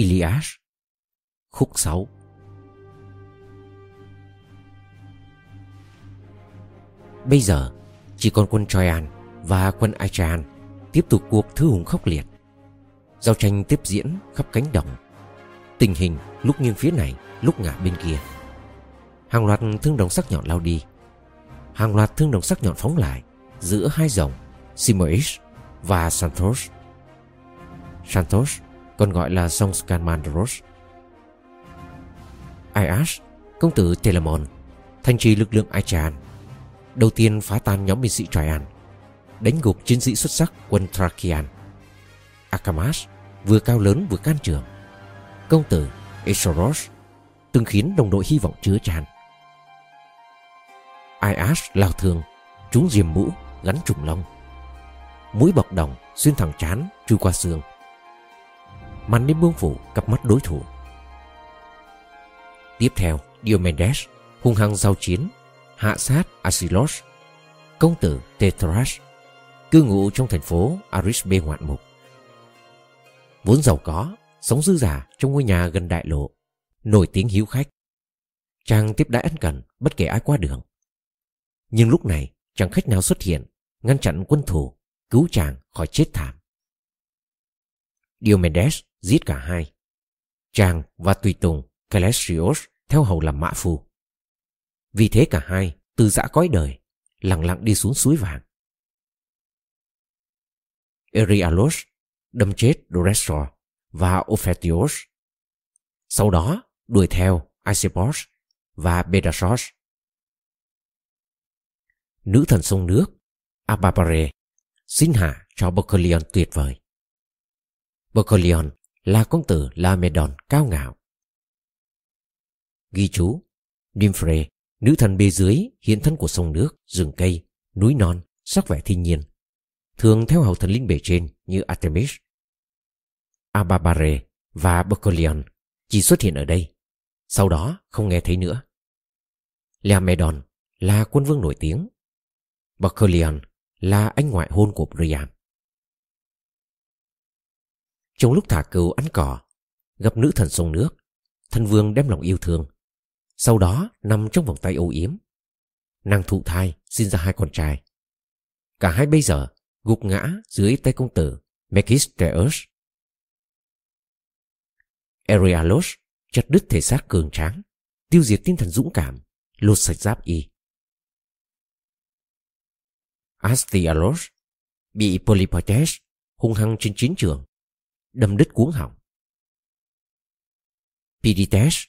Ilias, Khúc 6 Bây giờ chỉ còn quân Troyan và quân Achaean tiếp tục cuộc thư hùng khốc liệt. Giao tranh tiếp diễn khắp cánh đồng. Tình hình lúc nghiêng phía này, lúc ngả bên kia. Hàng loạt thương đồng sắc nhọn lao đi. Hàng loạt thương đồng sắc nhọn phóng lại giữa hai dòng Simois và Santos. Santos còn gọi là sông Scamandros. Ayash, công tử Telamon, thành trì lực lượng Aichan, đầu tiên phá tan nhóm binh sĩ Traian, đánh gục chiến sĩ xuất sắc quân Thrakian. Akamas vừa cao lớn vừa can trường. Công tử Esoros từng khiến đồng đội hy vọng chứa chan. Ayash lao thường, trúng diềm mũ, gắn trùng lông. Mũi bọc đồng xuyên thẳng chán, chui qua xương. Màn đến buông phủ cặp mắt đối thủ. Tiếp theo, Diomedes hung hăng giao chiến, hạ sát Asilos, công tử Tethras, cư ngụ trong thành phố Arisbe ngoạn mục. Vốn giàu có, sống dư giả trong ngôi nhà gần đại lộ, nổi tiếng hiếu khách. Chàng tiếp đãi ân cần bất kể ai qua đường. Nhưng lúc này chẳng khách nào xuất hiện, ngăn chặn quân thủ, cứu chàng khỏi chết thảm. Diomedes giết cả hai. Chàng và tùy tùng Calesios theo hầu làm mã phu. Vì thế cả hai từ dã cõi đời, lặng lặng đi xuống suối vàng. Erialos đâm chết Doresor và Ophetios. Sau đó đuổi theo Isipos và Bedasos. Nữ thần sông nước Ababare xin hạ cho Bocolion tuyệt vời. Bocolion là công tử Lamedon cao ngạo. Ghi chú nymphre nữ thần bề dưới hiện thân của sông nước, rừng cây, núi non, sắc vẻ thiên nhiên. Thường theo hầu thần linh bề trên như Artemis. Ababare và Bocolion chỉ xuất hiện ở đây. Sau đó không nghe thấy nữa. Laomedon là quân vương nổi tiếng. Bocolion là anh ngoại hôn của Priam. Trong lúc thả cừu ăn cỏ, gặp nữ thần sông nước, thần vương đem lòng yêu thương. Sau đó nằm trong vòng tay âu yếm. Nàng thụ thai sinh ra hai con trai. Cả hai bây giờ gục ngã dưới tay công tử Megisteus. Erialos chặt đứt thể xác cường tráng, tiêu diệt tinh thần dũng cảm, lột sạch giáp y. Astialos bị Polypotes hung hăng trên chiến trường, đâm đứt cuốn họng. Pirites,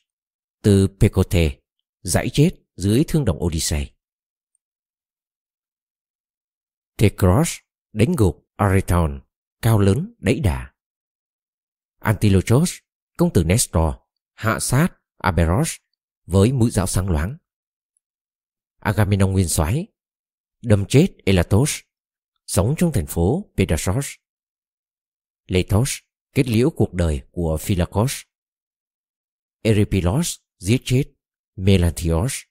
từ Pecote, giải chết dưới thương đồng Odyssey. Tecros, đánh gục Areton, cao lớn đẩy đà. Antilochos, công tử Nestor, hạ sát Aberos với mũi giáo sáng loáng. Agamemnon nguyên soái, đâm chết Elatos, sống trong thành phố Pedasos. Letos kết liễu cuộc đời của Philakos. Eripilos giết chết Melanthios.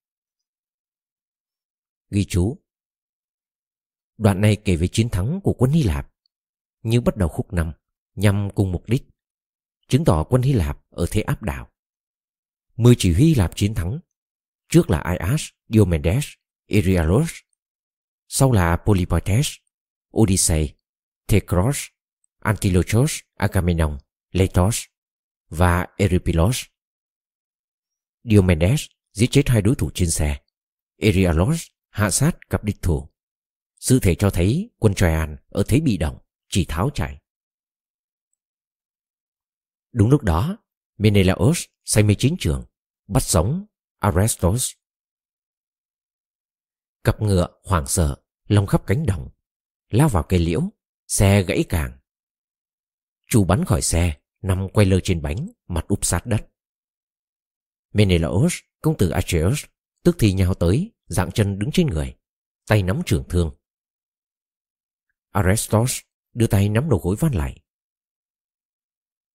Ghi chú Đoạn này kể về chiến thắng của quân Hy Lạp như bắt đầu khúc năm nhằm cùng mục đích chứng tỏ quân Hy Lạp ở thế áp đảo. Mười chỉ huy Hy Lạp chiến thắng trước là Aias, Diomedes, Erialos sau là Polypotes, Odyssey, Tecros Antilochos, Agamemnon, Leitos và Eripilos. Diomedes giết chết hai đối thủ trên xe. Erialos hạ sát cặp địch thủ. Sự thể cho thấy quân Troyan ở thế bị động, chỉ tháo chạy. Đúng lúc đó, Menelaos say mê chiến trường, bắt sống Arestos. Cặp ngựa hoảng sợ, lông khắp cánh đồng, lao vào cây liễu, xe gãy càng. Chu bắn khỏi xe, nằm quay lơ trên bánh, mặt úp sát đất. Menelaos, công tử Acheus, tức thì nhào tới, dạng chân đứng trên người, tay nắm trường thương. Arestos đưa tay nắm đầu gối van lại.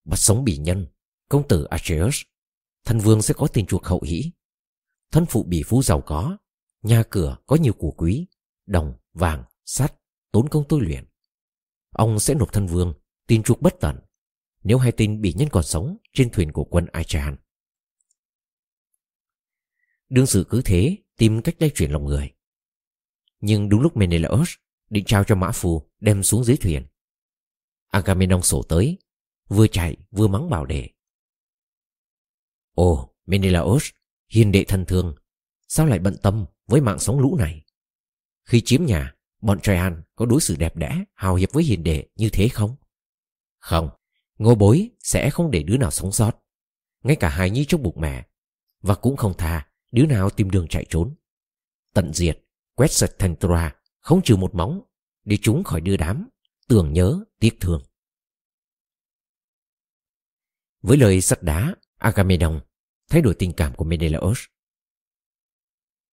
Bắt sống bỉ nhân, công tử Acheus, thân vương sẽ có tiền chuộc hậu hỷ. Thân phụ bỉ phú giàu có, nhà cửa có nhiều của quý, đồng, vàng, sắt, tốn công tôi luyện. Ông sẽ nộp thân vương, tin chuộc bất tận. nếu hai tin bị nhân còn sống trên thuyền của quân Aichan. Đương sự cứ thế tìm cách lay chuyển lòng người. Nhưng đúng lúc Menelaus định trao cho mã phù đem xuống dưới thuyền. Agamemnon sổ tới, vừa chạy vừa mắng bảo đệ. Ồ, Menelaus, hiền đệ thân thương, sao lại bận tâm với mạng sống lũ này? Khi chiếm nhà, bọn Traian có đối xử đẹp đẽ, hào hiệp với hiền đệ như thế không? Không, ngô bối sẽ không để đứa nào sống sót. Ngay cả hài nhi trong bụng mẹ. Và cũng không tha đứa nào tìm đường chạy trốn. Tận diệt, quét sạch thành Troa, không trừ một móng, để chúng khỏi đưa đám, tưởng nhớ, tiếc thương. Với lời sắt đá, Agamemnon thay đổi tình cảm của Menelaus.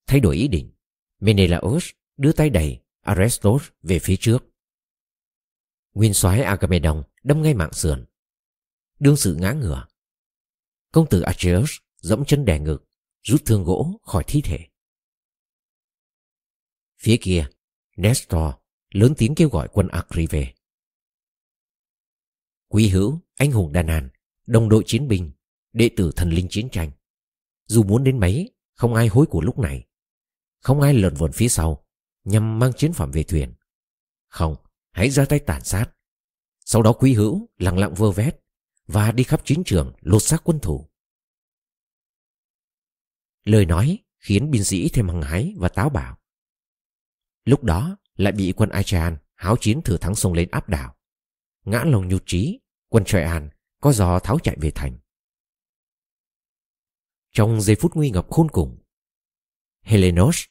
Thay đổi ý định, Menelaus đưa tay đẩy Arestos về phía trước. Nguyên soái Agamemnon đâm ngay mạng sườn. Đương sự ngã ngửa. Công tử Achilles dẫm chân đè ngực, rút thương gỗ khỏi thi thể. Phía kia, Nestor lớn tiếng kêu gọi quân Acri về. Quý hữu, anh hùng đàn An, đồng đội chiến binh, đệ tử thần linh chiến tranh. Dù muốn đến mấy, không ai hối của lúc này. Không ai lợn vườn phía sau, nhằm mang chiến phẩm về thuyền. Không, hãy ra tay tàn sát. Sau đó quý hữu lặng lặng vơ vét và đi khắp chiến trường lột xác quân thủ. Lời nói khiến binh sĩ thêm hăng hái và táo bạo. Lúc đó lại bị quân Achan háo chiến thừa thắng xông lên áp đảo. Ngã lòng nhụt trí, quân Troyan có giò tháo chạy về thành. Trong giây phút nguy ngập khôn cùng, Helenos,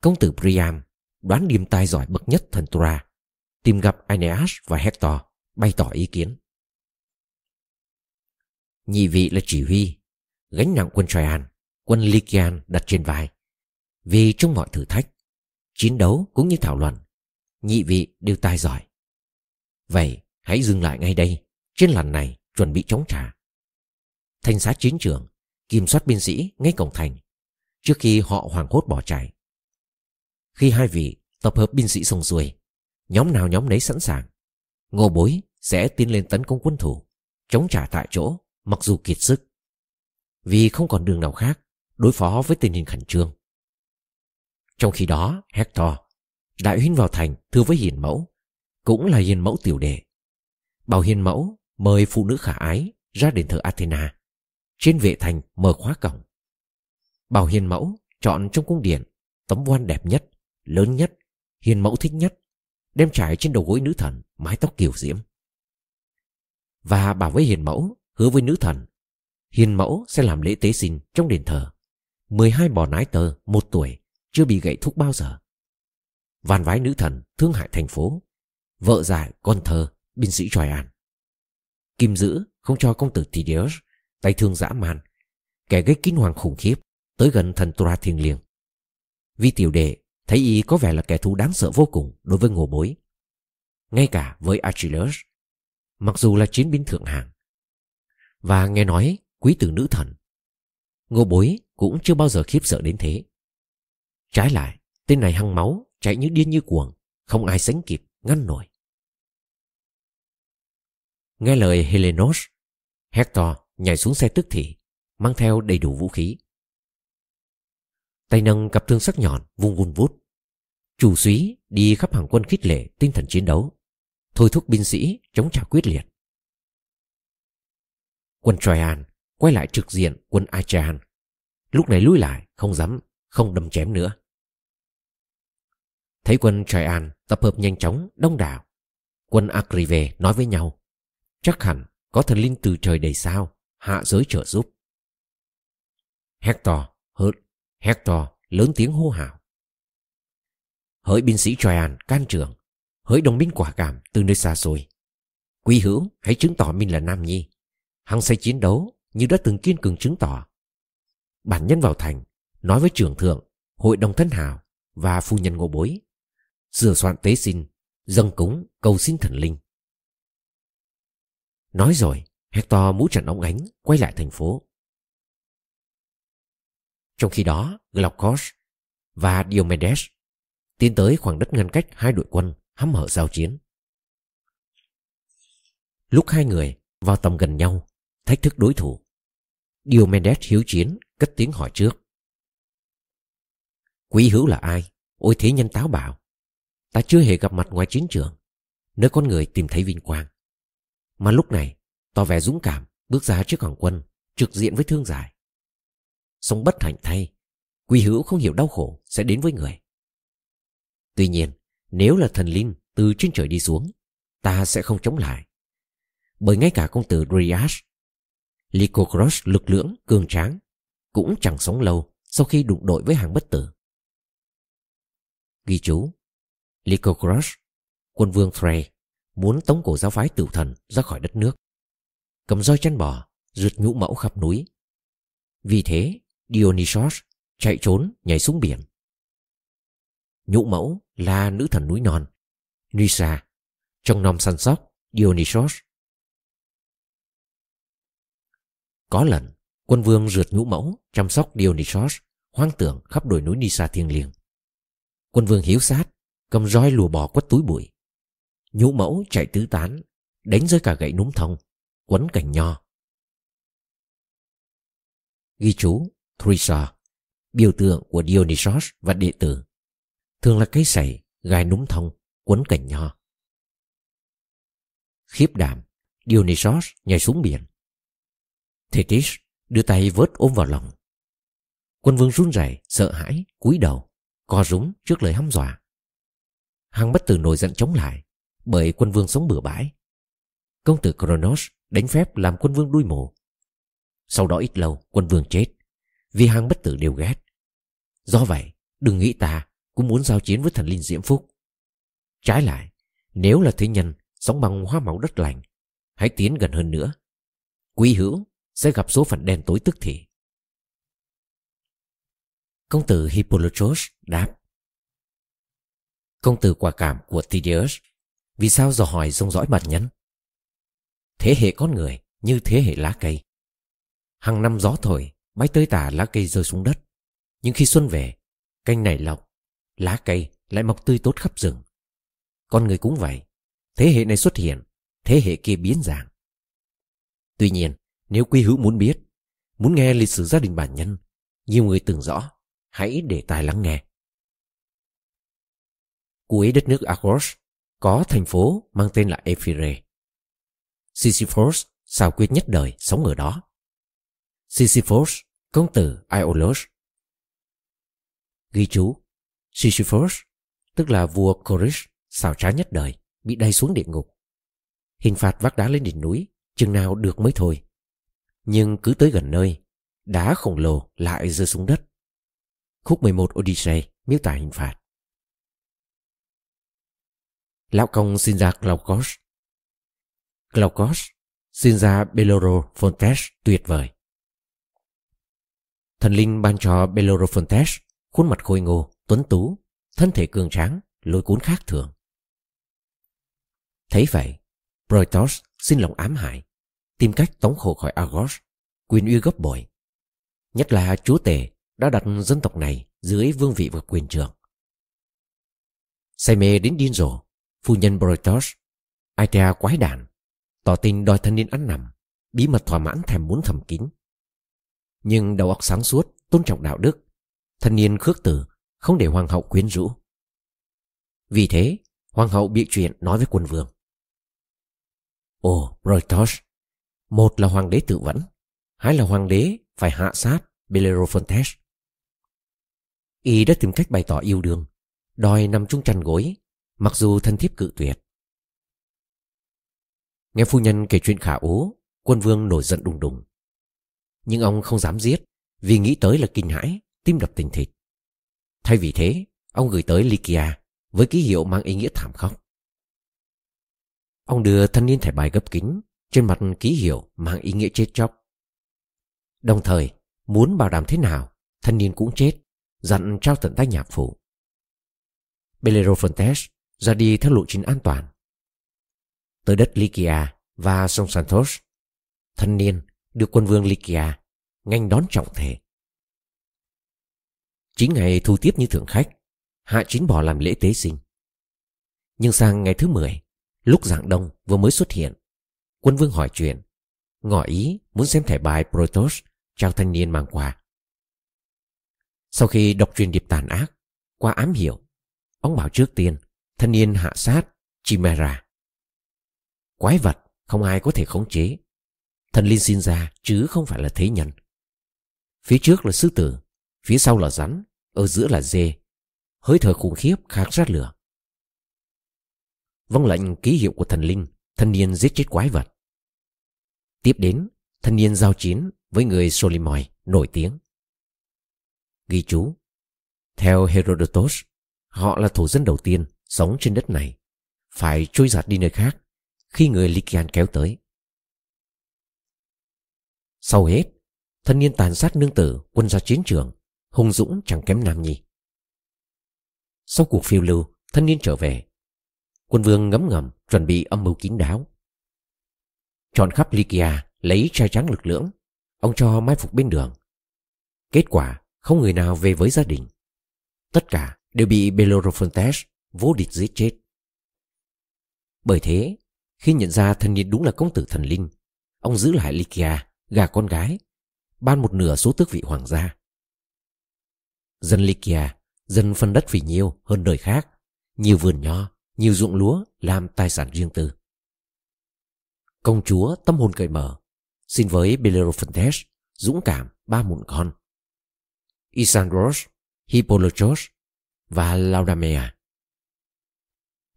công tử Priam, đoán điềm tai giỏi bậc nhất thần Tora, tìm gặp Aeneas và Hector, bày tỏ ý kiến. Nhị vị là chỉ huy, gánh nặng quân Troyan, quân Lycian đặt trên vai. Vì trong mọi thử thách, chiến đấu cũng như thảo luận, nhị vị đều tài giỏi. Vậy hãy dừng lại ngay đây, trên lần này chuẩn bị chống trả. Thanh sát chiến trường, kiểm soát binh sĩ ngay cổng thành, trước khi họ hoảng hốt bỏ chạy. Khi hai vị tập hợp binh sĩ xong xuôi, nhóm nào nhóm nấy sẵn sàng, ngô bối sẽ tiến lên tấn công quân thủ, chống trả tại chỗ mặc dù kiệt sức. Vì không còn đường nào khác đối phó với tình hình khẩn trương. Trong khi đó, Hector, đại huynh vào thành thưa với hiền mẫu, cũng là hiền mẫu tiểu đệ. Bảo hiền mẫu mời phụ nữ khả ái ra đền thờ Athena, trên vệ thành mở khóa cổng. Bảo hiền mẫu chọn trong cung điện tấm quan đẹp nhất, lớn nhất, hiền mẫu thích nhất, đem trải trên đầu gối nữ thần mái tóc kiều diễm. Và bảo với hiền mẫu hứa với nữ thần, hiền mẫu sẽ làm lễ tế sinh trong đền thờ. 12 bò nái tơ, một tuổi, chưa bị gậy thúc bao giờ. Van vái nữ thần thương hại thành phố, vợ dại, con thơ, binh sĩ Troyan. Kim giữ không cho công tử Tidius, tay thương dã man, kẻ gây kinh hoàng khủng khiếp tới gần thần Tura thiêng liêng. Vì tiểu đệ thấy y có vẻ là kẻ thù đáng sợ vô cùng đối với ngô bối. Ngay cả với Achilles, mặc dù là chiến binh thượng hạng. Và nghe nói quý tử nữ thần. Ngô bối cũng chưa bao giờ khiếp sợ đến thế. Trái lại, tên này hăng máu, chạy như điên như cuồng, không ai sánh kịp, ngăn nổi. Nghe lời Helenos, Hector nhảy xuống xe tức thì, mang theo đầy đủ vũ khí. Tay nâng cặp thương sắc nhọn vung vun vút. Chủ súy đi khắp hàng quân khích lệ tinh thần chiến đấu, thôi thúc binh sĩ chống trả quyết liệt. Quân Troyan quay lại trực diện quân Achan Lúc này lui lại, không dám, không đâm chém nữa. Thấy quân Troyan tập hợp nhanh chóng, đông đảo. Quân Akrive nói với nhau. Chắc hẳn có thần linh từ trời đầy sao, hạ giới trợ giúp. Hector, hớt, Hector lớn tiếng hô hào. Hỡi binh sĩ Troyan, can trường, hỡi đồng binh quả cảm từ nơi xa xôi. Quý hữu hãy chứng tỏ mình là Nam Nhi. Hăng say chiến đấu như đã từng kiên cường chứng tỏ. Bản nhân vào thành nói với trưởng thượng hội đồng thân hào và phu nhân ngộ bối. Sửa soạn tế xin dâng cúng cầu xin thần linh. Nói rồi hector mũ trận ống ánh quay lại thành phố. Trong khi đó glaucus và diomedes tiến tới khoảng đất ngăn cách hai đội quân hăm hở giao chiến lúc hai người vào tầm gần nhau, thách thức đối thủ. Diomedes hiếu chiến, cất tiếng hỏi trước. Quý hữu là ai? Ôi thế nhân táo bạo. Ta chưa hề gặp mặt ngoài chiến trường, nơi con người tìm thấy vinh quang. Mà lúc này, tỏ vẻ dũng cảm, bước ra trước hoàng quân, trực diện với thương giải. Sống bất hạnh thay, quý hữu không hiểu đau khổ sẽ đến với người. Tuy nhiên, nếu là thần linh từ trên trời đi xuống, ta sẽ không chống lại. Bởi ngay cả công tử Dryas, Lycocross lực lưỡng, cường tráng, cũng chẳng sống lâu sau khi đụng đội với hàng bất tử. Ghi chú Lycocross, quân vương Frey, muốn tống cổ giáo phái tử thần ra khỏi đất nước. Cầm roi chăn bò, rượt nhũ mẫu khắp núi. Vì thế, Dionysos chạy trốn nhảy xuống biển. Nhũ mẫu là nữ thần núi non, Nysa, trong nom săn sóc Dionysos. Có lần, quân vương rượt nhũ mẫu chăm sóc Dionysos hoang tưởng khắp đồi núi Nysa thiêng liêng. Quân vương hiếu sát, cầm roi lùa bò quất túi bụi. Nhũ mẫu chạy tứ tán, đánh rơi cả gậy núm thông, quấn cành nho. Ghi chú Thrisa, biểu tượng của Dionysos và đệ tử, thường là cây sảy, gai núm thông, quấn cành nho. Khiếp đảm, Dionysos nhảy xuống biển. Thetis đưa tay vớt ôm vào lòng. Quân vương run rẩy, sợ hãi, cúi đầu, co rúm trước lời hăm dọa. Hằng bất tử nổi giận chống lại, bởi quân vương sống bừa bãi. Công tử Kronos đánh phép làm quân vương đuôi mù. Sau đó ít lâu, quân vương chết, vì hằng bất tử đều ghét. Do vậy, đừng nghĩ ta cũng muốn giao chiến với thần linh diễm phúc. Trái lại, nếu là thế nhân sống bằng hoa máu đất lành, hãy tiến gần hơn nữa. Quý hữu sẽ gặp số phận đen tối tức thì. Công tử Hippolochos đáp Công tử quả cảm của Tideus, Vì sao dò hỏi rông dõi bản nhân Thế hệ con người như thế hệ lá cây Hàng năm gió thổi Bay tơi tả lá cây rơi xuống đất Nhưng khi xuân về Canh nảy lọc Lá cây lại mọc tươi tốt khắp rừng. Con người cũng vậy, Thế hệ này xuất hiện, Thế hệ kia biến dạng. Tuy nhiên, nếu quý hữu muốn biết, Muốn nghe lịch sử gia đình bản nhân, Nhiều người từng rõ, Hãy để tai lắng nghe. Cuối đất nước Argos Có thành phố mang tên là Ephire. Sisyphos xào quyệt nhất đời sống ở đó. Sisyphos, công tử Iolaus Ghi chú Sisyphus, tức là vua Corish, xào trá nhất đời bị đày xuống địa ngục. Hình phạt vác đá lên đỉnh núi chừng nào được mới thôi. Nhưng cứ tới gần nơi đá khổng lồ lại rơi xuống đất. Khúc 11 Odyssey miêu tả hình phạt. Lão công sinh ra Glaucos. Glaucos sinh ra Bellerophontes tuyệt vời. Thần linh ban cho Belorophontes khuôn mặt khôi ngô tuấn tú, thân thể cường tráng, lôi cuốn khác thường. Thấy vậy Proitos xin lòng ám hại, tìm cách tống khổ khỏi Argos, quyền uy gấp bội. Nhất là chúa tể đã đặt dân tộc này dưới vương vị và quyền trường say mê đến điên rồ, phu nhân Proitos Aitea quái đản, tỏ tình đòi thân niên ăn nằm, bí mật thỏa mãn thèm muốn thầm kín. Nhưng đầu óc sáng suốt, tôn trọng đạo đức, thân niên khước từ không để hoàng hậu quyến rũ. Vì thế, hoàng hậu bị chuyện nói với quân vương. Ồ Proitos một là hoàng đế tự vẫn, Hai là hoàng đế phải hạ sát Bellerophontes Y đã tìm cách bày tỏ yêu đương, Đòi nằm chung chăn gối, Mặc dù thân thiếp cự tuyệt. Nghe phu nhân kể chuyện khả ố, Quân vương nổi giận đùng đùng. Nhưng ông không dám giết Vì nghĩ tới là kinh hãi, Tim đập tình thịt Thay vì thế Ông gửi tới Lykia Với ký hiệu mang ý nghĩa thảm khốc Ông đưa thanh niên thẻ bài gấp kính trên mặt ký hiệu mang ý nghĩa chết chóc. Đồng thời, muốn bảo đảm thế nào, thanh niên cũng chết, dặn trao tận tay nhạc phụ. Bellerophontes ra đi theo lộ trình an toàn. Tới đất Lykia và sông Santos, thanh niên được quân vương Lykia nhanh đón trọng thể. Chín ngày thu tiếp như thượng khách, hạ chín bò làm lễ tế sinh. Nhưng sang ngày thứ 10, lúc dạng đông vừa mới xuất hiện, Quân vương hỏi chuyện ngỏ ý muốn xem thẻ bài Protos trao thanh niên mang quà Sau khi đọc truyền điệp tàn ác, qua ám hiệu, ông bảo trước tiên thanh niên hạ sát Chimera. Quái vật không ai có thể khống chế. Thần linh sinh ra chứ không phải là thế nhân. Phía trước là sư tử, phía sau là rắn, ở giữa là dê. Hơi thở khủng khiếp khạc sát lửa. Vâng lệnh ký hiệu của thần linh, thanh niên giết chết quái vật. Tiếp đến, thanh niên giao chiến với người solimoi nổi tiếng. Ghi chú Theo Herodotus, họ là thổ dân đầu tiên sống trên đất này, phải trôi giạt đi nơi khác khi người Lykian kéo tới. Sau hết, thần niên tàn sát nương tử quân ra chiến trường, hung dũng chẳng kém Nam Nhi. Sau cuộc phiêu lưu, thân niên trở về. Quân vương ngấm ngầm chuẩn bị âm mưu kín đáo. Chọn khắp Lykia, lấy trai trắng lực lưỡng, ông cho mai phục bên đường. Kết quả, không người nào về với gia đình. Tất cả đều bị Belorofontes vô địch giết chết. Bởi thế, khi nhận ra thân niên đúng là công tử thần linh, ông giữ lại Lykia, gà con gái, ban một nửa số tước vị hoàng gia. Dân Lykia dân phân đất phỉ nhiêu hơn đời khác, nhiều vườn nho, nhiều ruộng lúa làm tài sản riêng tư. Công chúa tâm hồn cởi mở, xin với Bellerophontes dũng cảm ba mụn con. Isandros, Hippolochos và Laudamea.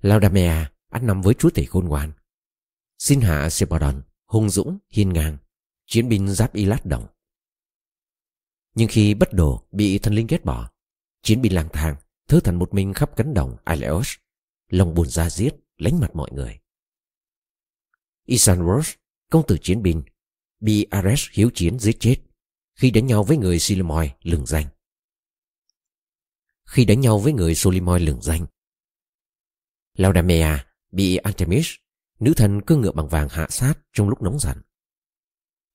Laudamea ăn nằm với chúa tể khôn ngoan. Xin hạ Sepodon, hung dũng, hiên ngang, chiến binh giáp ilat đồng. Nhưng khi bất đồ bị thần linh ghét bỏ, chiến binh lang thang, thứ thành một mình khắp cánh đồng Aileos, lòng buồn ra giết, lánh mặt mọi người. Isanros, công tử chiến binh, bị Ares hiếu chiến giết chết khi đánh nhau với người Silimoy lừng danh. Khi đánh nhau với người Solimoy lừng danh, Laudamea bị Artemis, nữ thần cơ ngựa bằng vàng hạ sát trong lúc nóng giận.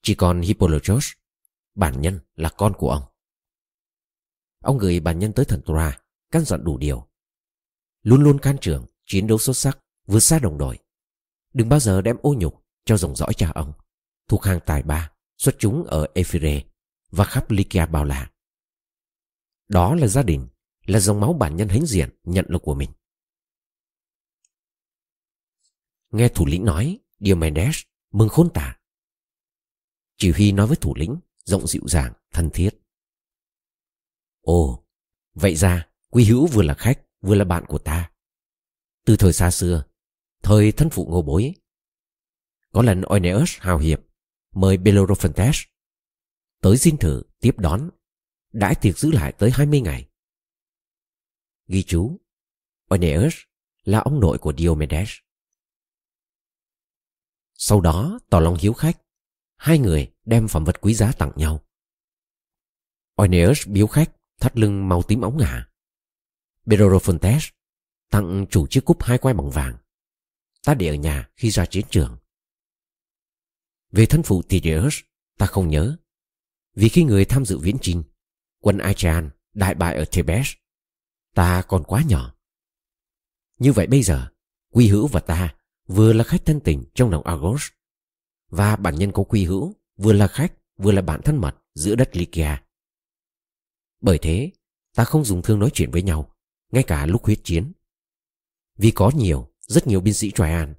Chỉ còn Hippolochos, bản nhân là con của ông. Ông gửi bản nhân tới thần Tora, căn dặn đủ điều. Luôn luôn can trường, chiến đấu xuất sắc, vượt xa đồng đội. Đừng bao giờ đem ô nhục cho dòng dõi cha ông, thuộc hàng tài ba, xuất chúng ở Ephire và khắp Lycia bao la. Đó là gia đình, là dòng máu bản nhân hãnh diện nhận lộc của mình. Nghe thủ lĩnh nói, Diomedes mừng khôn tả. Chỉ huy nói với thủ lĩnh, rộng dịu dàng, thân thiết. Ồ, vậy ra, quý hữu vừa là khách, vừa là bạn của ta. Từ thời xa xưa, thời thân phụ ngô bối, có lần Oineus hào hiệp, mời Bellerophontes tới xin thử tiếp đón, đãi tiệc giữ lại tới 20 ngày. Ghi chú, Oineus là ông nội của Diomedes. Sau đó tỏ lòng hiếu khách Hai người đem phẩm vật quý giá tặng nhau. Oineus biếu khách, thắt lưng màu tím ống ngả. Bellerophontes tặng chủ chiếc cúp hai quai bằng vàng. Ta để ở nhà khi ra chiến trường. Về thân phụ Tydeus, ta không nhớ, vì khi người tham dự viễn chinh, quân Achaean đại bại ở Thebes, ta còn quá nhỏ. Như vậy bây giờ, quy hữu và ta vừa là khách thân tình trong lòng Argos, và bản nhân có quy hữu vừa là khách vừa là bạn thân mật giữa đất Lycia. Bởi thế, ta không dùng thương nói chuyện với nhau, ngay cả lúc huyết chiến. Vì có nhiều, rất nhiều binh sĩ Troyan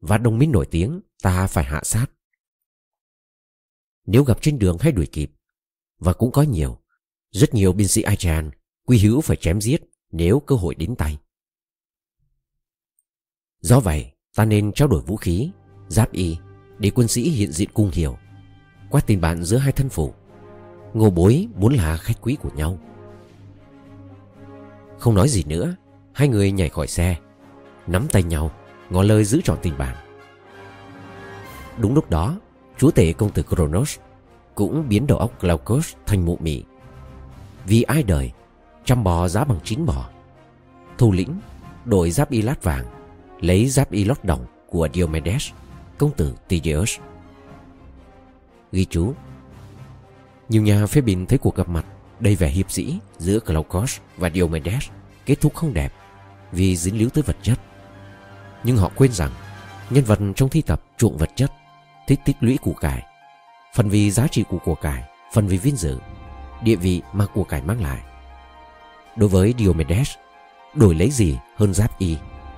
và đồng minh nổi tiếng ta phải hạ sát. Nếu gặp trên đường hay đuổi kịp, và cũng có nhiều, rất nhiều binh sĩ Aichan quy hữu phải chém giết nếu cơ hội đến tay. Do vậy, Ta nên trao đổi vũ khí Giáp y Để quân sĩ hiện diện cung hiểu qua tình bạn giữa hai thân phụ. Ngô bối muốn là khách quý của nhau. Không nói gì nữa Hai người nhảy khỏi xe Nắm tay nhau Ngỏ lời giữ trọn tình bạn. Đúng lúc đó Chúa tể công tử Kronos Cũng biến đầu óc Glaucus thành mụ mị. Vì ai đời Trăm bò giá bằng chín bò. Thủ lĩnh Đổi giáp y lát vàng lấy giáp y lót đồng của Diomedes, công tử tigeus Ghi chú. Nhiều nhà phê bình thấy cuộc gặp mặt đầy vẻ hiệp sĩ giữa Glaucus và Diomedes kết thúc không đẹp vì dính líu tới vật chất. Nhưng họ quên rằng nhân vật trong thi tập chuộng vật chất, thích tích lũy củ cải, phần vì giá trị của của cải, phần vì vinh dự, địa vị mà của cải mang lại. Đối với Diomedes, đổi lấy gì hơn giáp y,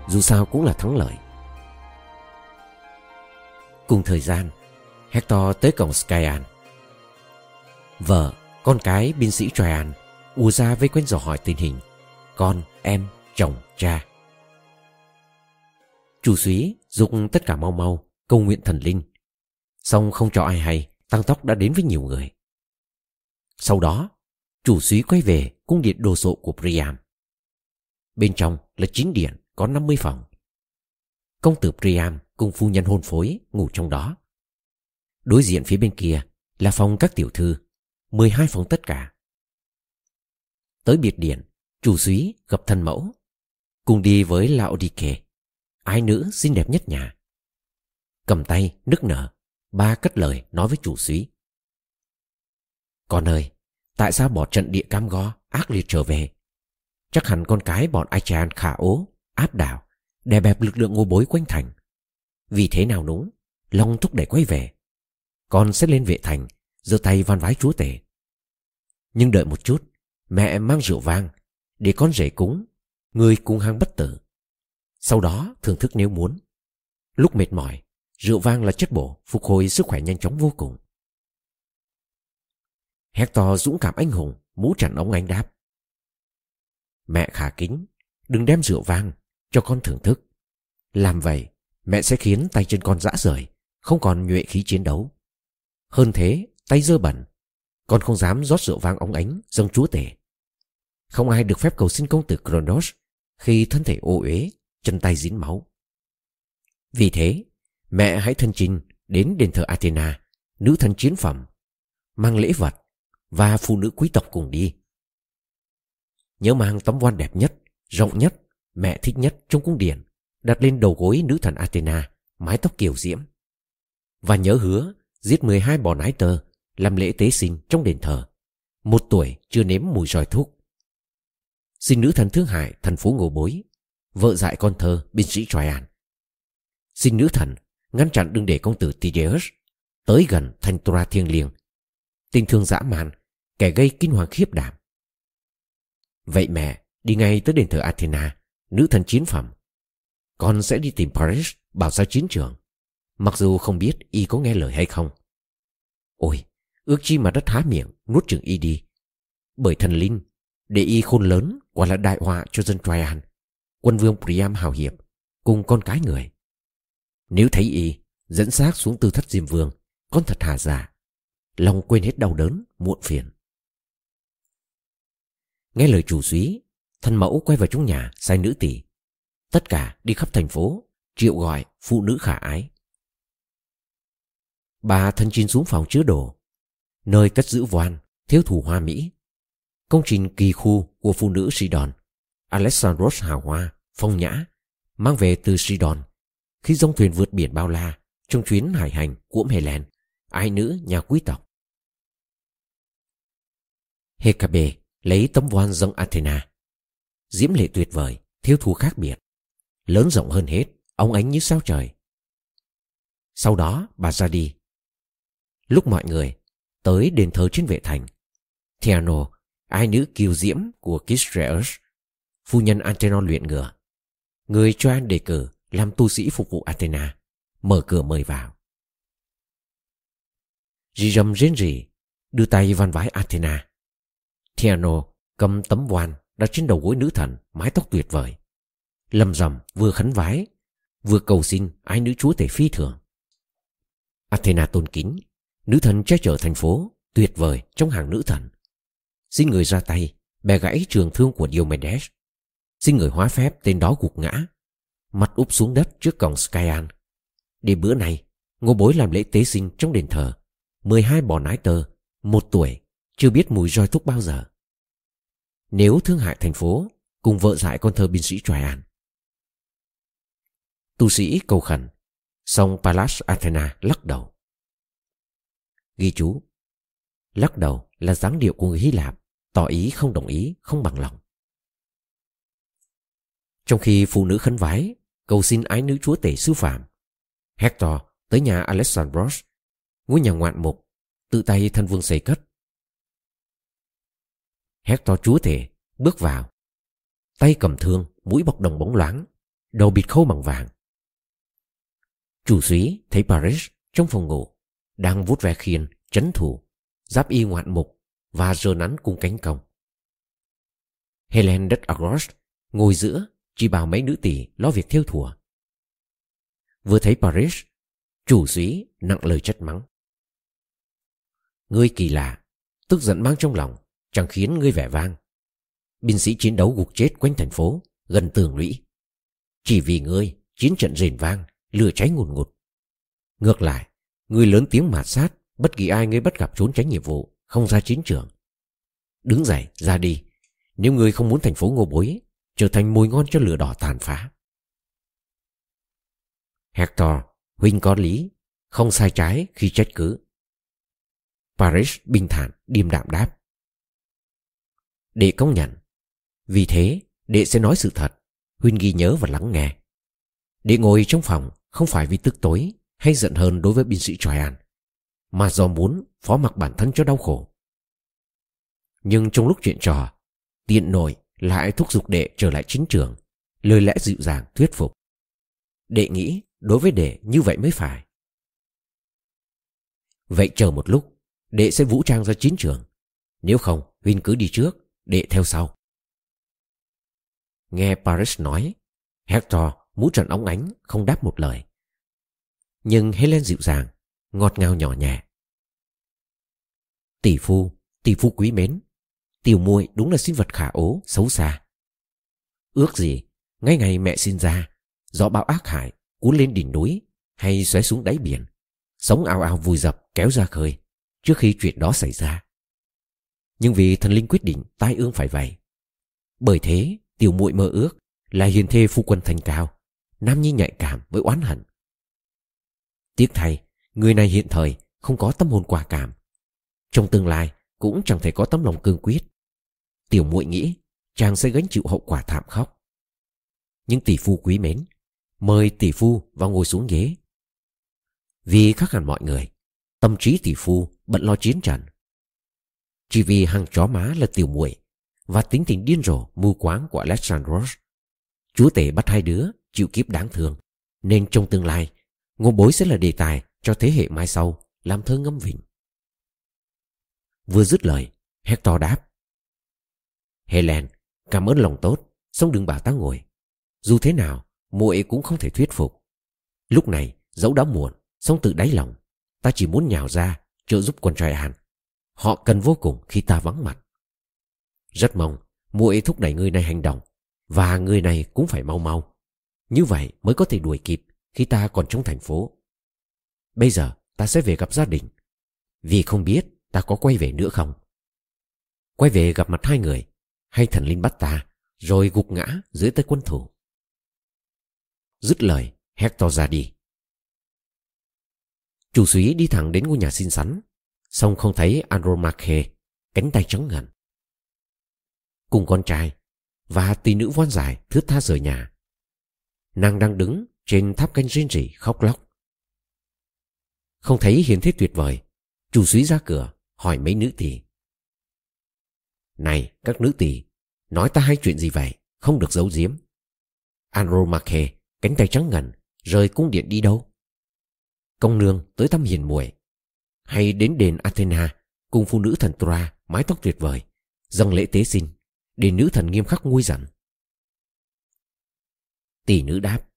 dù sao cũng là thắng lợi. Cùng thời gian Hector tới cổng Skyan vợ, con cái binh sĩ Traian ùa ra với quen dò hỏi tình hình. Con, em, chồng, cha. Chủ suý dục tất cả mau mau, cầu nguyện thần linh. Xong không cho ai hay, tăng tóc đã đến với nhiều người. Sau đó chủ suý quay về cung điện đồ sộ của Priam. Bên trong là chín điện, có 50 phòng. Công tử Priam cùng phu nhân hôn phối ngủ trong đó đối diện phía bên kia là phòng các tiểu thư 12 phòng tất cả. Tới biệt điện chủ suý gặp thân mẫu cùng đi với lão đi kề, ái nữ xinh đẹp nhất nhà. Cầm tay nức nở ba cất lời nói với chủ suý. con ơi tại sao bỏ trận địa cam go ác liệt trở về? Chắc hẳn con cái bọn Achan khả ố áp đảo đè bẹp lực lượng ngô bối quanh thành. Vì thế nào đúng? long thúc đẩy quay về con sẽ lên vệ thành, giơ tay van vái chúa tể. Nhưng đợi một chút, mẹ mang rượu vang, để con rể cúng, người cùng hang bất tử. Sau đó, thưởng thức nếu muốn. Lúc mệt mỏi, rượu vang là chất bổ, phục hồi sức khỏe nhanh chóng vô cùng. Hector dũng cảm anh hùng, mũ chẳng ống anh đáp. Mẹ khả kính, đừng đem rượu vang cho con thưởng thức. Làm vậy, mẹ sẽ khiến tay chân con rã rời, không còn nhuệ khí chiến đấu hơn thế tay dơ bẩn con không dám rót rượu vang ống ánh dâng chúa tể không ai được phép cầu xin công tử Kronos khi thân thể ô uế, chân tay dính máu. Vì thế, mẹ hãy thân chinh đến đền thờ Athena, nữ thần chiến phẩm, mang lễ vật và phụ nữ quý tộc cùng đi. Nhớ mang tấm quan đẹp nhất, rộng nhất, mẹ thích nhất trong cung điện, đặt lên đầu gối nữ thần Athena, mái tóc kiều diễm. Và nhớ hứa giết 12 bò nái tơ, làm lễ tế sinh trong đền thờ. Một tuổi chưa nếm mùi roi thuốc. Xin nữ thần thương hại thần phố ngô bối, Vợ dại con thơ, binh sĩ Troyan Xin nữ thần, ngăn chặn đừng để công tử Tydeus tới gần thành Tora thiêng liêng. Tình thương dã man, kẻ gây kinh hoàng khiếp đảm. Vậy mẹ, đi ngay tới đền thờ Athena, nữ thần chiến phẩm. Con sẽ đi tìm Paris, bảo sao chiến trường mặc dù không biết y có nghe lời hay không. Ôi ước chi mà đất há miệng nuốt chừng y đi. Bởi thần linh để y khôn lớn quả là đại họa cho dân Traian Quân vương Priam hào hiệp Cùng con cái người. Nếu thấy y dẫn xác xuống tư thất diêm vương Con thật hà giả Lòng quên hết đau đớn, muộn phiền. Nghe lời chủ suý Thân mẫu quay vào trong nhà sai nữ tỷ. Tất cả đi khắp thành phố Triệu gọi phụ nữ khả ái. Bà thân chín xuống phòng chứa đồ. Nơi cất giữ voan Thiếu thủ hoa mỹ. Công trình kỳ khu của phụ nữ Sidon Alexandros hào hoa, phong nhã Mang về từ Sidon Khi dông thuyền vượt biển bao la Trong chuyến hải hành của Helen Ai nữ nhà quý tộc. Hecabe lấy tấm voan dâng Athena. Diễm lệ tuyệt vời Thiếu thu khác biệt. Lớn rộng hơn hết ông ánh như sao trời. Sau đó bà ra đi. Lúc mọi người Tới đền thờ trên vệ thành Theano ai nữ kiều diễm của Kistreus, phu nhân Antenon luyện ngựa. Người cho an đề cử làm tu sĩ phục vụ Athena, mở cửa mời vào. Rì rầm rên rỉ, đưa tay van vái Athena. Theano cầm tấm voan đặt trên đầu gối nữ thần, mái tóc tuyệt vời. lầm rầm vừa khấn vái, vừa cầu xin ai nữ chúa tể phi thường. Athena tôn kính, nữ thần che chở thành phố, tuyệt vời trong hàng nữ thần. Xin người ra tay Bè gãy trường thương của Diomedes. Xin người hóa phép tên đó gục ngã. Mặt úp xuống đất trước cổng Skyan Đêm bữa nay Ngô bối làm lễ tế sinh trong đền thờ. 12 bò nái tơ Một tuổi Chưa biết mùi roi thuốc bao giờ. Nếu thương hại thành phố Cùng vợ dại con thơ binh sĩ Troyan. Tu sĩ cầu khẩn. Xong Pallas Athena lắc đầu. Ghi chú Lắc đầu là dáng điệu của người Hy Lạp tỏ ý không đồng ý, không bằng lòng. Trong khi phụ nữ khấn vái, cầu xin ái nữ chúa tể sư phạm, Hector tới nhà Alexandros, ngôi nhà ngoạn mục, tự tay thân vương xây cất. Hector chúa tể bước vào, tay cầm thương, mũi bọc đồng bóng loáng, đầu bịt khâu bằng vàng. Chủ suý thấy Paris trong phòng ngủ, đang vút ve khiên, chấn thủ, giáp y ngoạn mục và rơ nắn cung cánh công. Helen đất Agros ngồi giữa, chỉ bảo mấy nữ tỷ lo việc theo thùa. Vừa thấy Paris, chủ suý nặng lời chất mắng. Ngươi kỳ lạ, tức giận mang trong lòng, chẳng khiến ngươi vẻ vang. Binh sĩ chiến đấu gục chết quanh thành phố, gần tường lũy. Chỉ vì ngươi, chiến trận rền vang, lửa cháy ngùn ngụt. Ngược lại, ngươi lớn tiếng mạt sát, bất kỳ ai ngươi bắt gặp trốn tránh nhiệm vụ, không ra chiến trường. Đứng dậy, ra đi. Nếu ngươi không muốn thành phố ngô bối, trở thành mùi ngon cho lửa đỏ tàn phá. Hector, huynh có lý, không sai trái khi trách cứ. Paris bình thản, điềm đạm đáp. Đệ công nhận. Vì thế, đệ sẽ nói sự thật, huynh ghi nhớ và lắng nghe. Đệ ngồi trong phòng không phải vì tức tối hay giận hơn đối với binh sĩ Troyan, mà do muốn phó mặc bản thân cho đau khổ. Nhưng trong lúc chuyện trò, tiện nội lại thúc giục đệ trở lại chính trường, lời lẽ dịu dàng thuyết phục. Đệ nghĩ đối với đệ như vậy mới phải. Vậy chờ một lúc, đệ sẽ vũ trang ra chiến trường. Nếu không, Huynh cứ đi trước, đệ theo sau. Nghe Paris nói, Hector mũ trần óng ánh không đáp một lời. Nhưng Helen dịu dàng, ngọt ngào nhỏ nhẹ. Tỷ phu, tỷ phu quý mến, tiểu muội đúng là sinh vật khả ố, xấu xa. Ước gì, ngay ngày mẹ sinh ra, gió bão ác hại, cuốn lên đỉnh núi hay xoáy xuống đáy biển, sống ao ao vùi dập kéo ra khơi trước khi chuyện đó xảy ra. Nhưng vì thần linh quyết định tai ương phải vậy. Bởi thế, tiểu muội mơ ước là hiền thê phu quân thành cao, nam nhi nhạy cảm với oán hận. Tiếc thay, người này hiện thời không có tâm hồn quả cảm. Trong tương lai cũng chẳng thể có tấm lòng cương quyết. Tiểu muội nghĩ chàng sẽ gánh chịu hậu quả thảm khốc. Nhưng tỷ phu quý mến, mời tỷ phu vào ngồi xuống ghế. Vì khác hẳn mọi người, tâm trí tỷ phu bận lo chiến trận. Chỉ vì hàng chó má là tiểu muội và tính tình điên rồ mưu quáng của Alexandros. Chúa tể bắt hai đứa chịu kiếp đáng thương, nên trong tương lai, ngô bối sẽ là đề tài cho thế hệ mai sau làm thơ ngâm vịnh. Vừa dứt lời, Hector đáp. Helen, cảm ơn lòng tốt, xong đừng bảo ta ngồi. Dù thế nào, muội cũng không thể thuyết phục. Lúc này, dẫu đã muộn, xong từ đáy lòng, ta chỉ muốn nhào ra, trợ giúp con trai An. Họ cần vô cùng khi ta vắng mặt. Rất mong, muội thúc đẩy người này hành động, và người này cũng phải mau mau. Như vậy mới có thể đuổi kịp khi ta còn trong thành phố. Bây giờ ta sẽ về gặp gia đình, vì không biết ta có quay về nữa không. Quay về gặp mặt hai người, hay thần linh bắt ta, rồi gục ngã dưới tay quân thủ. Dứt lời, Hector ra đi. Chủ suý đi thẳng đến ngôi nhà xinh xắn, xong không thấy Andromache, cánh tay trắng ngần. Cùng con trai, và tỷ nữ voan dài thướt tha rời nhà. Nàng đang đứng trên tháp canh rên rỉ khóc lóc. Không thấy hiền thế tuyệt vời, chủ suý ra cửa, hỏi mấy nữ tỳ. Này, các nữ tỳ nói ta hay chuyện gì vậy, không được giấu giếm. Andromache Cánh tay trắng ngần Rời cung điện đi đâu? Công nương tới thăm hiền muội. Hay đến đền Athena Cùng phụ nữ thần Troa Mái tóc tuyệt vời Dâng lễ tế sinh Để nữ thần nghiêm khắc nguôi giận Tỷ nữ đáp.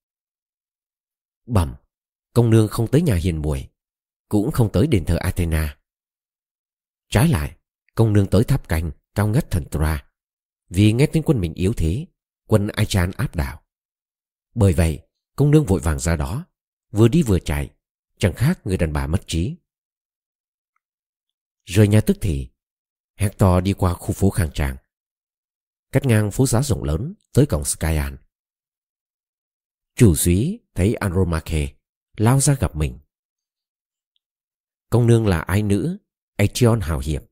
Bẩm Công nương không tới nhà hiền muội Cũng không tới đền thờ Athena Trái lại Công nương tới tháp canh Cao ngất thần Tra Vì nghe tiếng quân mình yếu thế Quân Achan áp đảo bởi vậy, công nương vội vàng ra đó, vừa đi vừa chạy, chẳng khác người đàn bà mất trí. Rời nhà tức thì, Hector đi qua khu phố khang trang. Cắt ngang phố giá rộng lớn tới cổng Skyan. Chủ suý thấy Andromache lao ra gặp mình. Công nương là ai nữ, Aetion hào hiệp,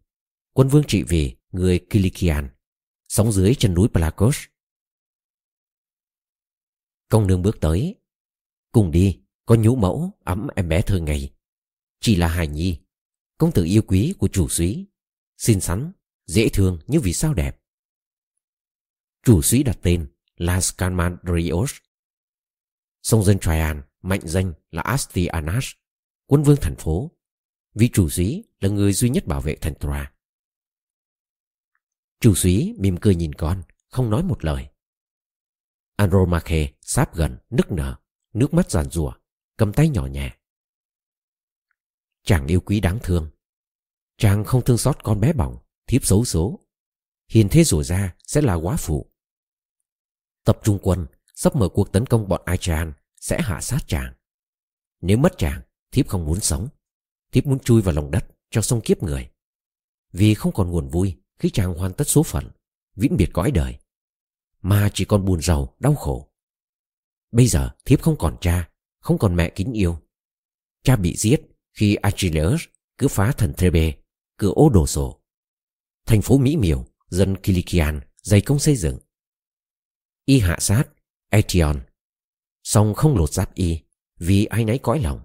quân vương trị vì người Kilikian, sống dưới chân núi Plakos Công nương bước tới. Cùng đi, Có nhũ mẫu ấm em bé thơ ngày Chỉ là hài nhi Công tử yêu quý của chủ suý, Xinh xắn, dễ thương như vì sao đẹp Chủ suý đặt tên là Scanmadrios Sông dân Traian mạnh danh là Astianas Quân vương thành phố. Vị chủ sĩ là người duy nhất bảo vệ thành Tra. Chủ sĩ mỉm cười nhìn con, Không nói một lời. Andromache sáp gần, nức nở, Nước mắt giàn rùa Cầm tay nhỏ nhẹ. Chàng yêu quý đáng thương. Chàng không thương xót con bé bỏng, Thiếp xấu số. Hiền thế rủa ra sẽ là quá phụ. Tập trung quân Sắp mở cuộc tấn công bọn Aichan Sẽ hạ sát chàng Nếu mất chàng Thiếp không muốn sống. Thiếp muốn chui vào lòng đất cho sông kiếp người. Vì không còn nguồn vui Khi chàng hoàn tất số phận Vĩnh biệt cõi đời Mà chỉ còn buồn giàu, đau khổ. Bây giờ thiếp không còn cha Không còn mẹ kính yêu. Cha bị giết khi Achilles cứ phá thần Thebe Cửa ô đồ sổ Thành phố Mỹ Miều Dân Kilikian dày công xây dựng. Y hạ sát Aetion song không lột giáp Y Vì ai nấy cõi lòng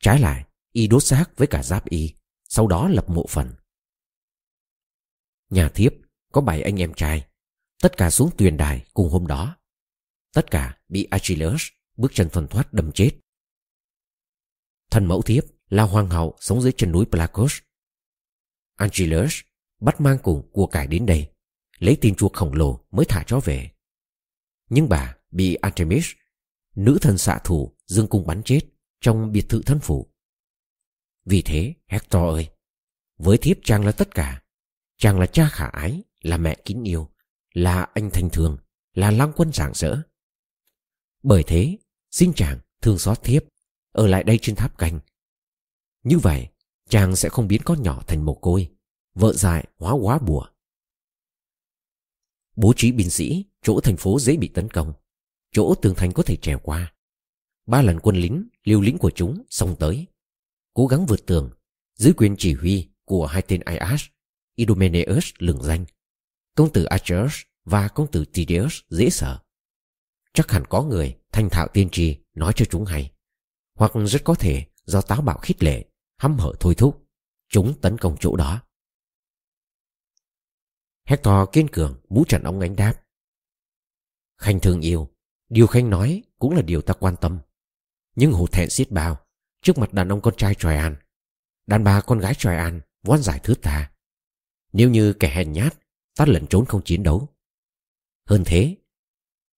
Trái lại Y đốt xác với cả giáp Y Sau đó lập mộ phần Nhà thiếp có bảy anh em trai Tất cả xuống tuyền đài cùng hôm đó Tất cả bị Achilles bước chân thần thoát đâm chết. Thần mẫu thiếp là hoàng hậu sống dưới chân núi Plakos. Achilles bắt mang cùng của cải đến đây, lấy tin chuộc khổng lồ mới thả chó về. Nhưng bà bị Artemis, nữ thần xạ thủ dương cung bắn chết trong biệt thự thân phủ. Vì thế, Hector ơi, với thiếp chàng là tất cả. Chàng là cha khả ái, là mẹ kính yêu, là anh thành thường, là lang quân rạng rỡ. Bởi thế, xin chàng thương xót thiếp, ở lại đây trên tháp canh. Như vậy, chàng sẽ không biến con nhỏ thành mồ côi, vợ dại hóa quá bùa. Bố trí binh sĩ, chỗ thành phố dễ bị tấn công, chỗ tường thành có thể trèo qua. Ba lần quân lính, liều lính của chúng xông tới, cố gắng vượt tường, dưới quyền chỉ huy của hai tên Ias Idomeneus lừng danh, công tử Archers và công tử Tideus dễ sợ. Chắc hẳn có người thanh thạo tiên tri nói cho chúng hay. Hoặc rất có thể do táo bạo khích lệ, hăm hở thôi thúc, chúng tấn công chỗ đó. Hector kiên cường mũ trận ống ánh đáp. Khanh thương yêu, điều Khanh nói cũng là điều ta quan tâm. Nhưng hổ thẹn xiết bao, trước mặt đàn ông con trai Troyan, đàn bà con gái Troyan voan giải thứ ta. Nếu như kẻ hèn nhát, ta lẩn trốn không chiến đấu. Hơn thế,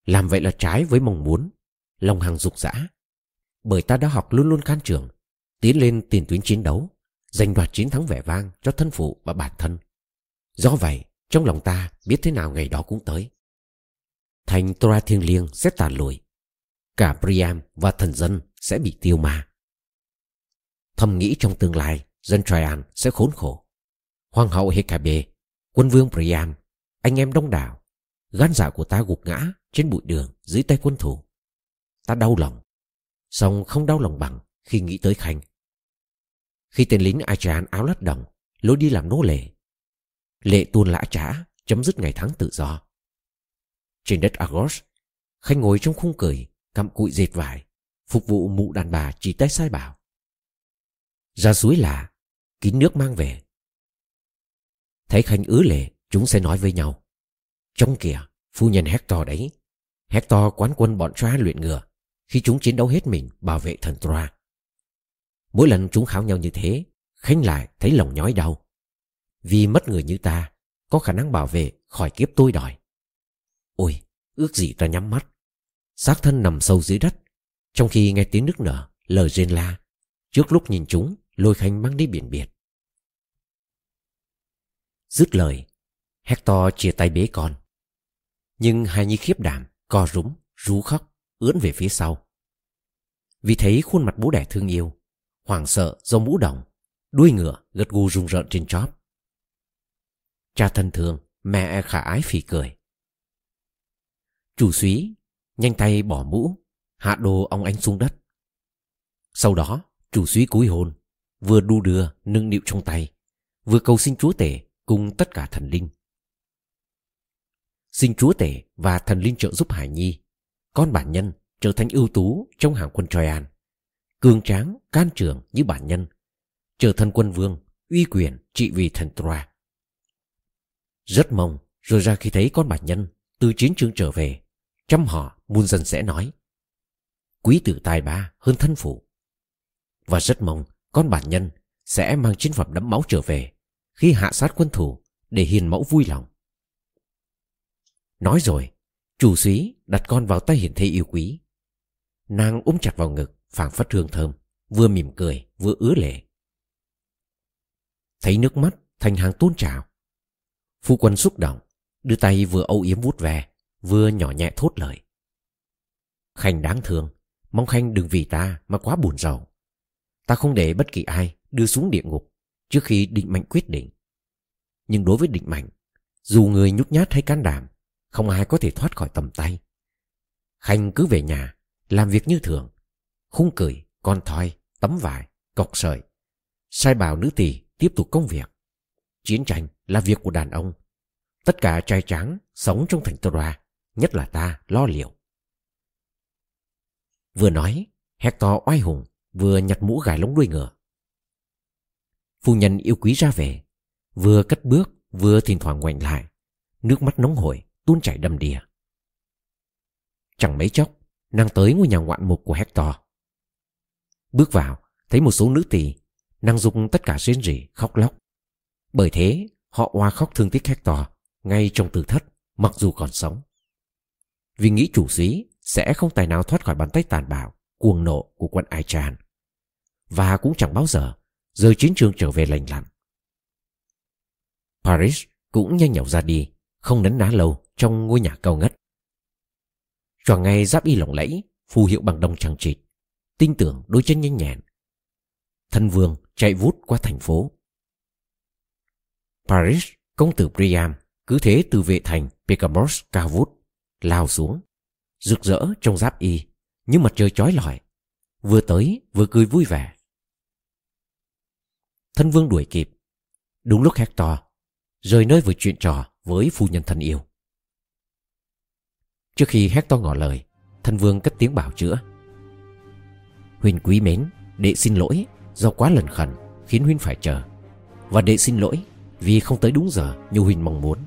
làm vậy là trái với mong muốn Lòng hàng dục dã Bởi ta đã học luôn luôn can trường Tiến lên tiền tuyến chiến đấu Giành đoạt chiến thắng vẻ vang cho thân phụ và bản thân Do vậy trong lòng ta biết thế nào ngày đó cũng tới Thành Tora thiêng liêng sẽ tàn lùi Cả Priam và thần dân sẽ bị tiêu ma Thầm nghĩ trong tương lai Dân Traian sẽ khốn khổ Hoàng hậu Hecabe Quân vương Priam Anh em đông đảo Gan dạ của ta gục ngã trên bụi đường dưới tay quân thủ. Ta đau lòng, song không đau lòng bằng khi nghĩ tới Khanh. Khi tên lính Achan áo lát đồng lối đi làm nô lệ, lệ tuôn lã trả chấm dứt ngày tháng tự do. Trên đất Argos, Khanh ngồi trong khung cười, cặm cụi dệt vải, phục vụ mụ đàn bà chỉ tay sai bảo. Ra suối là, kín nước mang về. Thấy Khanh ứa lệ, chúng sẽ nói với nhau. Trong kìa, phu nhân Hector đấy. Hector quán quân bọn Troa luyện ngựa khi chúng chiến đấu hết mình bảo vệ thần Troa. Mỗi lần chúng kháo nhau như thế, Khanh lại thấy lòng nhói đau. Vì mất người như ta, có khả năng bảo vệ khỏi kiếp tôi đòi. Ôi, ước gì ta nhắm mắt. xác thân nằm sâu dưới đất, trong khi nghe tiếng nước nở, lời rên la. Trước lúc nhìn chúng, lôi Khanh mang đi biển biệt. Dứt lời, Hector chia tay bế con. Nhưng hai nhi khiếp đảm, co rúm, rú khóc, ướn về phía sau. Vì thấy khuôn mặt bố đẻ thương yêu, hoảng sợ do mũ đồng, đuôi ngựa gật gù rung rợn trên chóp. Cha thân thương, mẹ khả ái phì cười. Chủ suý, nhanh tay bỏ mũ, hạ đồ ông anh xuống đất. Sau đó, chủ suý cúi hôn, vừa đu đưa nâng niệu trong tay, vừa cầu xin chúa tể cùng tất cả thần linh. Xin chúa tể và thần linh trợ giúp Hải Nhi, con bản nhân trở thành ưu tú trong hàng quân Troyan, Cương tráng, can trường như bản nhân Trở thân quân vương Uy quyền trị vì thần Troa rất mong Rồi ra khi thấy con bản nhân Từ chiến trường trở về, Trăm họ muôn dân sẽ nói, Quý tử tài ba hơn thân phụ. Và rất mong con bản nhân Sẽ mang chiến phẩm đẫm máu trở về, Khi hạ sát quân thủ Để hiền mẫu vui lòng. Nói rồi, Chủ suý đặt con vào tay hiển thê yêu quý. Nàng ôm chặt vào ngực, phảng phất hương thơm, Vừa mỉm cười, vừa ứa lệ. Thấy nước mắt thành hàng tôn trào Phu quân xúc động Đưa tay vừa âu yếm vút về Vừa nhỏ nhẹ thốt lời. Khanh đáng thương Mong Khanh đừng vì ta mà quá buồn rầu. Ta không để bất kỳ ai đưa xuống địa ngục Trước khi định mạnh quyết định. Nhưng đối với định mạnh Dù người nhút nhát hay can đảm Không ai có thể thoát khỏi tầm tay. Khanh cứ về nhà Làm việc như thường Khung cười, con thoi, tấm vải, cọc sợi Sai bảo nữ tỳ tiếp tục công việc. Chiến tranh là việc của đàn ông. Tất cả trai tráng sống trong thành Tora Nhất là ta, lo liệu. Vừa nói, Hector oai hùng, Vừa nhặt mũ gài lống đuôi ngựa. Phu nhân yêu quý ra về, Vừa cất bước, Vừa thỉnh thoảng ngoảnh lại, Nước mắt nóng hổi, tuôn chảy đầm đìa. Chẳng mấy chốc, Nàng tới ngôi nhà ngoạn mục của Hector. Bước vào, Thấy một số nữ tỳ, Nàng dục tất cả rên rỉ, khóc lóc. Bởi thế họ oa khóc thương tiếc Hector Ngay trong tử thất Mặc dù còn sống Vì nghĩ chủ sĩ sẽ không tài nào thoát khỏi bàn tay tàn bạo cuồng nộ của quân Aichan và cũng chẳng bao giờ rời chiến trường trở về lành lặn. Paris cũng nhanh nhảu ra đi, không nấn ná lâu trong ngôi nhà cao ngất. Choàng ngay giáp y lộng lẫy, phù hiệu bằng đồng trăng trịt, tin tưởng đôi chân nhanh nhẹn. Thân vương chạy vút qua thành phố. Paris, công tử Priam, cứ thế từ vệ thành Pecamos cao vút, lao xuống. Rực rỡ trong giáp y như mặt trời chói lọi vừa tới vừa cười vui vẻ. Thân vương đuổi kịp. Đúng lúc hector rời nơi vừa chuyện trò với phu nhân thân yêu. Trước khi hector ngỏ lời thân vương cất tiếng bảo chữa. Huynh quý mến đệ xin lỗi do quá lần khẩn khiến huynh phải chờ. Và đệ xin lỗi vì không tới đúng giờ như Huỳnh mong muốn.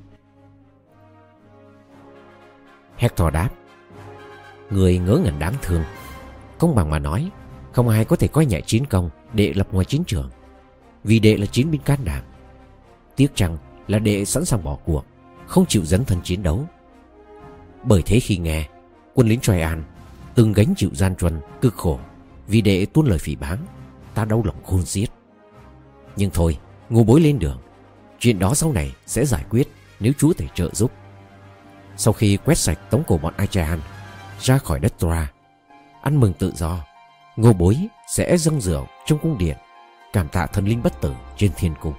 Hector đáp, Người ngớ ngẩn đáng thương. Công bằng mà nói, Không ai có thể coi nhẹ chiến công Đệ lập ngoài chiến trường. Vì đệ là chiến binh can đảm. Tiếc rằng là đệ sẵn sàng bỏ cuộc, Không chịu dấn thân chiến đấu. Bởi thế khi nghe, Quân lính Troyan Từng gánh chịu gian truân, cực khổ. Vì đệ tuôn lời phỉ báng, Ta đau lòng khôn xiết. Nhưng thôi ngô bối lên đường. Chuyện đó sau này sẽ giải quyết Nếu chúa thể trợ giúp Sau khi quét sạch tống cổ bọn Achaean ra khỏi đất Tora Ăn mừng tự do, ngô bối sẽ dâng rượu trong cung điện, cảm tạ thần linh bất tử trên thiên cung.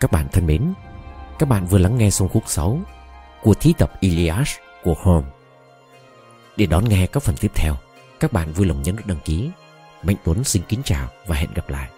Các bạn thân mến, các bạn vừa lắng nghe xong khúc 6 của thí tập Iliad của Holmes. Để đón nghe các phần tiếp theo, các bạn vui lòng nhấn nút đăng ký. Mạnh Tuấn xin kính chào và hẹn gặp lại.